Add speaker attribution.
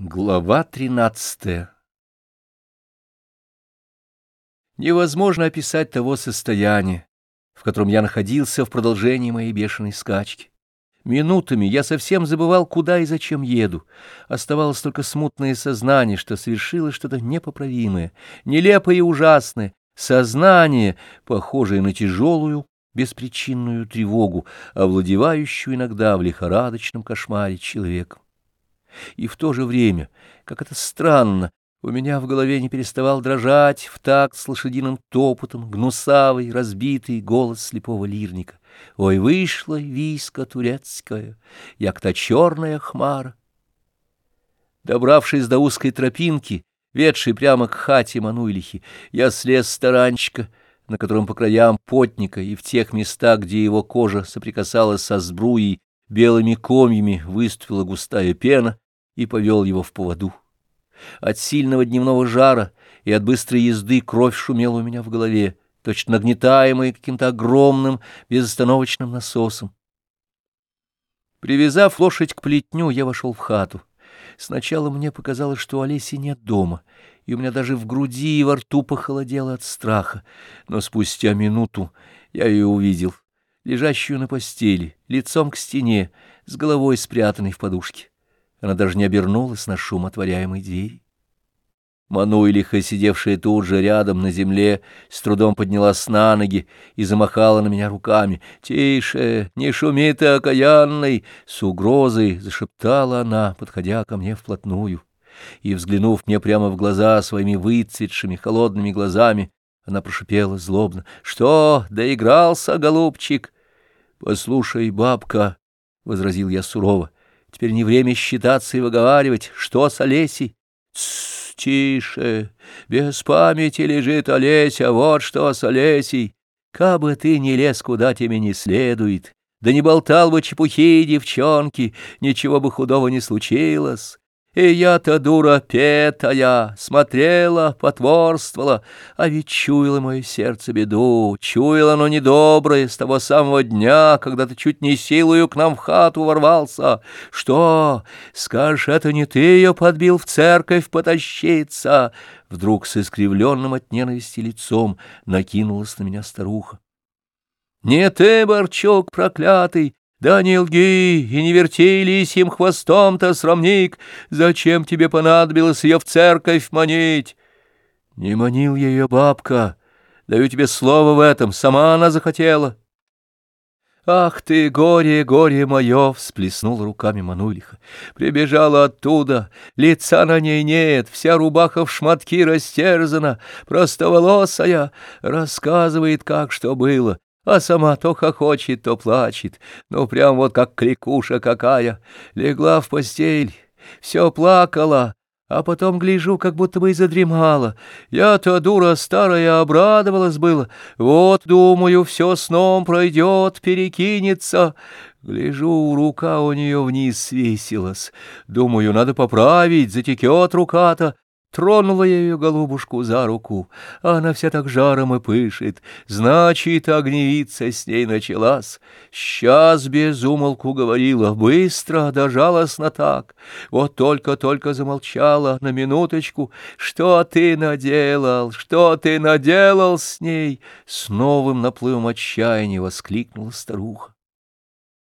Speaker 1: Глава тринадцатая Невозможно описать того состояния, в котором я находился в продолжении моей бешеной скачки. Минутами я совсем забывал, куда и зачем еду. Оставалось только смутное сознание, что совершилось что-то непоправимое, нелепое и ужасное, сознание, похожее на тяжелую, беспричинную тревогу, овладевающую иногда в лихорадочном кошмаре человеком. И в то же время, как это странно, у меня в голове не переставал дрожать в такт с лошадиным топотом гнусавый, разбитый голос слепого лирника. Ой, вышла виска турецкая, як-то черная хмара. Добравшись до узкой тропинки, ведшей прямо к хате Мануйлихи, я слез с таранчика, на котором по краям потника и в тех местах, где его кожа соприкасалась со сбруей, белыми комьями выступила густая пена и повел его в поводу. От сильного дневного жара и от быстрой езды кровь шумела у меня в голове, точно нагнетаемая каким-то огромным безостановочным насосом. Привязав лошадь к плетню, я вошел в хату. Сначала мне показалось, что Олеси нет дома, и у меня даже в груди и во рту похолодело от страха. Но спустя минуту я ее увидел, лежащую на постели, лицом к стене, с головой спрятанной в подушке. Она даже не обернулась на шум отворяемой двери. Мануйлиха, сидевшая тут же рядом на земле, с трудом поднялась на ноги и замахала на меня руками. «Тише, не шуми ты, окаянный!» С угрозой зашептала она, подходя ко мне вплотную. И, взглянув мне прямо в глаза своими выцветшими холодными глазами, она прошипела злобно. «Что, доигрался, голубчик?» «Послушай, бабка!» — возразил я сурово. Теперь не время считаться и выговаривать. Что с Олесей? Тише. Без памяти лежит Олеся. Вот что с Олесей. Кабы ты не лез, куда тебе не следует, да не болтал бы чепухи девчонки, ничего бы худого не случилось. И я-то дура петая, смотрела, потворствовала, а ведь чуяло мое сердце беду, чуяло оно недоброе с того самого дня, когда ты чуть не силою к нам в хату ворвался. Что, скажешь, это не ты ее подбил в церковь потащиться? Вдруг с искривленным от ненависти лицом накинулась на меня старуха. Не ты, Борчок проклятый, да не лги и не верти лисьим хвостом-то, срамник, зачем тебе понадобилось ее в церковь манить? Не манил ее бабка, даю тебе слово в этом, сама она захотела. «Ах ты, горе, горе мое!» — всплеснул руками Манулиха. «Прибежала оттуда, лица на ней нет, вся рубаха в шматки растерзана, простоволосая, рассказывает, как что было, а сама то хохочет, то плачет, ну прям вот как кликуша какая, легла в постель, все плакала, а потом гляжу, как будто бы и задремала. Я-то, дура старая, обрадовалась было. Вот, думаю, все сном пройдет, перекинется. Гляжу, рука у нее вниз свесилась. Думаю, надо поправить, затекет рука-то. Тронула я ее голубушку за руку, а она вся так жаром и пышет. Значит, огневица с ней началась. Сейчас без умолку говорила, быстро, да жалостно так. Вот только-только замолчала на минуточку. Что ты наделал, что ты наделал с ней? С новым наплывом отчаяния воскликнула старуха.